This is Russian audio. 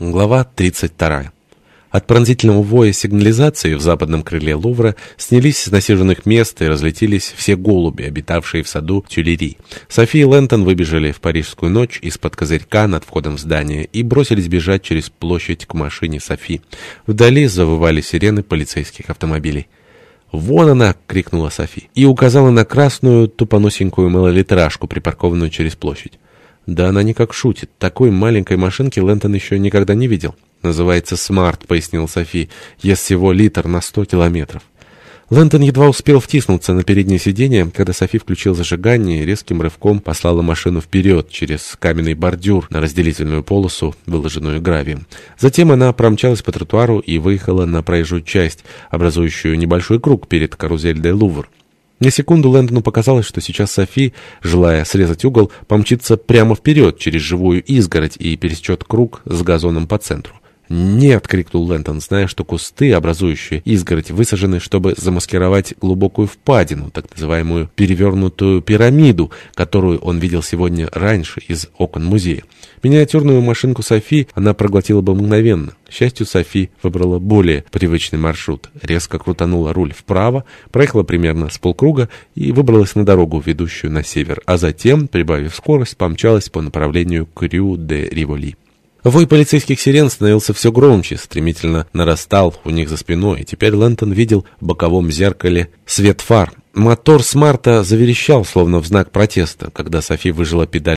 Глава 32. От пронзительного воя сигнализации в западном крыле Лувра снялись с насиженных мест и разлетелись все голуби, обитавшие в саду Тюлери. Софи и Лэнтон выбежали в парижскую ночь из-под козырька над входом в здание и бросились бежать через площадь к машине Софи. Вдали завывали сирены полицейских автомобилей. «Вон она!» — крикнула Софи и указала на красную тупоносенькую малолитражку, припаркованную через площадь. «Да она никак шутит. Такой маленькой машинки Лэнгдон еще никогда не видел». «Называется «Смарт», — пояснил Софи. «Ест всего литр на сто километров». Лэнгдон едва успел втиснуться на переднее сиденье, когда Софи включила зажигание и резким рывком послала машину вперед через каменный бордюр на разделительную полосу, выложенную гравием. Затем она промчалась по тротуару и выехала на проезжую часть, образующую небольшой круг перед карузель де Лувр. На секунду Лэндону показалось, что сейчас Софи, желая срезать угол, помчится прямо вперед через живую изгородь и пересечет круг с газоном по центру. «Нет!» — крикнул Лэнтон, зная, что кусты, образующие изгородь, высажены, чтобы замаскировать глубокую впадину, так называемую перевернутую пирамиду, которую он видел сегодня раньше из окон музея. Миниатюрную машинку Софи она проглотила бы мгновенно. К счастью, Софи выбрала более привычный маршрут. Резко крутанула руль вправо, проехала примерно с полкруга и выбралась на дорогу, ведущую на север, а затем, прибавив скорость, помчалась по направлению к Рю-де-Риволи. Вой полицейских сирен становился все громче, стремительно нарастал у них за спиной, и теперь Лэнтон видел в боковом зеркале свет фар. Мотор Смарта заверещал, словно в знак протеста, когда Софи выжила педаль